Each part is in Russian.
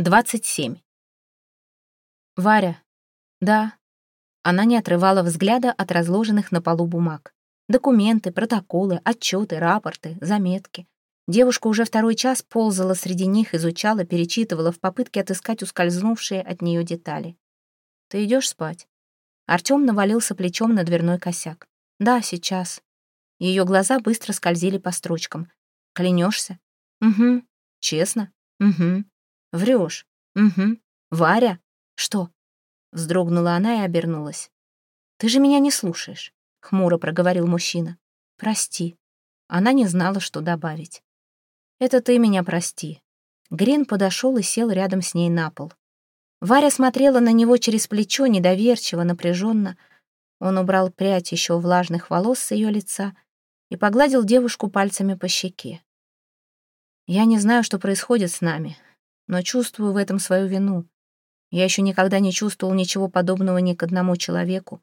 27. Варя. Да. Она не отрывала взгляда от разложенных на полу бумаг. Документы, протоколы, отчеты, рапорты, заметки. Девушка уже второй час ползала среди них, изучала, перечитывала в попытке отыскать ускользнувшие от нее детали. «Ты идешь спать?» Артем навалился плечом на дверной косяк. «Да, сейчас». Ее глаза быстро скользили по строчкам. «Клянешься?» «Угу». «Честно?» «Угу». Врешь. Угу. Варя? Что? Вздрогнула она и обернулась. Ты же меня не слушаешь, хмуро проговорил мужчина. Прости. Она не знала, что добавить. Это ты меня прости. Грин подошел и сел рядом с ней на пол. Варя смотрела на него через плечо, недоверчиво, напряженно. Он убрал прядь еще влажных волос с ее лица и погладил девушку пальцами по щеке. «Я не знаю, что происходит с нами но чувствую в этом свою вину. Я еще никогда не чувствовал ничего подобного ни к одному человеку.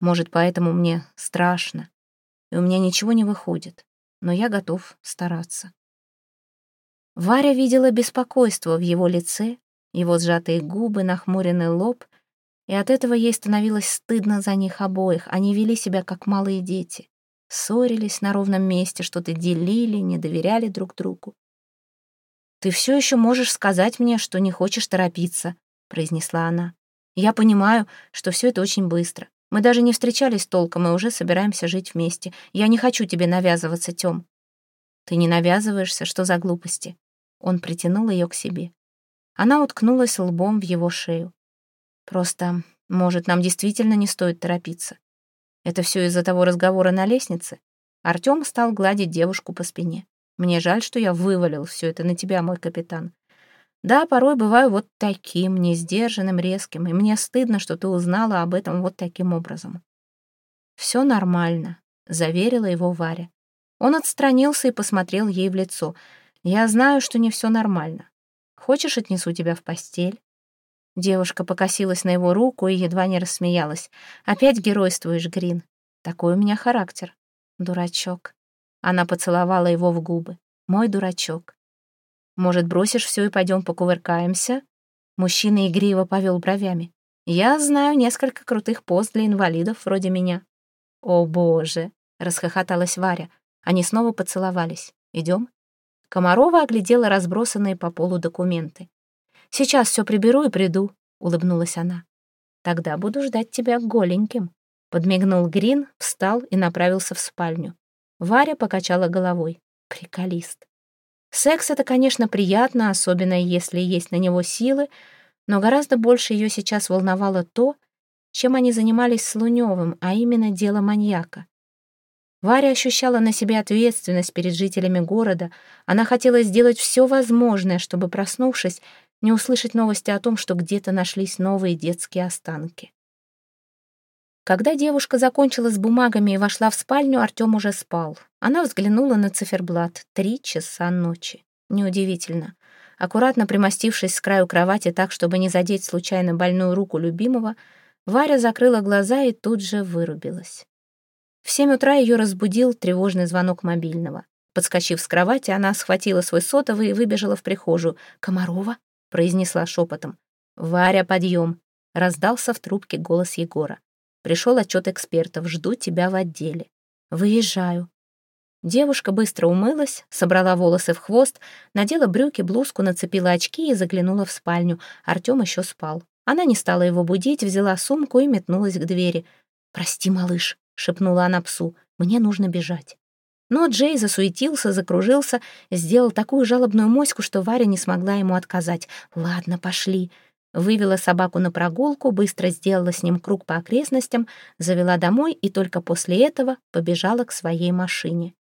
Может, поэтому мне страшно, и у меня ничего не выходит, но я готов стараться. Варя видела беспокойство в его лице, его сжатые губы, нахмуренный лоб, и от этого ей становилось стыдно за них обоих. Они вели себя как малые дети, ссорились на ровном месте, что-то делили, не доверяли друг другу. «Ты все еще можешь сказать мне, что не хочешь торопиться», — произнесла она. «Я понимаю, что все это очень быстро. Мы даже не встречались толком и уже собираемся жить вместе. Я не хочу тебе навязываться, Тём». «Ты не навязываешься, что за глупости?» Он притянул ее к себе. Она уткнулась лбом в его шею. «Просто, может, нам действительно не стоит торопиться. Это все из-за того разговора на лестнице?» Артём стал гладить девушку по спине. Мне жаль, что я вывалил все это на тебя, мой капитан. Да, порой бываю вот таким, несдержанным, резким, и мне стыдно, что ты узнала об этом вот таким образом. Все нормально, заверила его Варя. Он отстранился и посмотрел ей в лицо. Я знаю, что не все нормально. Хочешь, отнесу тебя в постель? Девушка покосилась на его руку и едва не рассмеялась. «Опять геройствуешь, Грин. Такой у меня характер. Дурачок. Она поцеловала его в губы. «Мой дурачок. Может, бросишь все и пойдем покувыркаемся?» Мужчина игриво повел бровями. «Я знаю несколько крутых пост для инвалидов вроде меня». «О, боже!» — расхохоталась Варя. Они снова поцеловались. «Идем?» Комарова оглядела разбросанные по полу документы. «Сейчас все приберу и приду», — улыбнулась она. «Тогда буду ждать тебя голеньким», — подмигнул Грин, встал и направился в спальню. Варя покачала головой. Приколист. Секс — это, конечно, приятно, особенно если есть на него силы, но гораздо больше ее сейчас волновало то, чем они занимались с Луневым, а именно дело маньяка. Варя ощущала на себе ответственность перед жителями города. Она хотела сделать все возможное, чтобы, проснувшись, не услышать новости о том, что где-то нашлись новые детские останки. Когда девушка закончила с бумагами и вошла в спальню, Артём уже спал. Она взглянула на циферблат. Три часа ночи. Неудивительно. Аккуратно примостившись с краю кровати так, чтобы не задеть случайно больную руку любимого, Варя закрыла глаза и тут же вырубилась. В семь утра ее разбудил тревожный звонок мобильного. Подскочив с кровати, она схватила свой сотовый и выбежала в прихожую. «Комарова?» — произнесла шепотом. «Варя, подъем!» — раздался в трубке голос Егора. Пришел отчет экспертов. Жду тебя в отделе. Выезжаю. Девушка быстро умылась, собрала волосы в хвост, надела брюки, блузку, нацепила очки и заглянула в спальню. Артем еще спал. Она не стала его будить, взяла сумку и метнулась к двери. «Прости, малыш», — шепнула она псу, — «мне нужно бежать». Но Джей засуетился, закружился, сделал такую жалобную моську, что Варя не смогла ему отказать. «Ладно, пошли». Вывела собаку на прогулку, быстро сделала с ним круг по окрестностям, завела домой и только после этого побежала к своей машине.